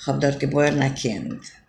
خب دار که باید نکنید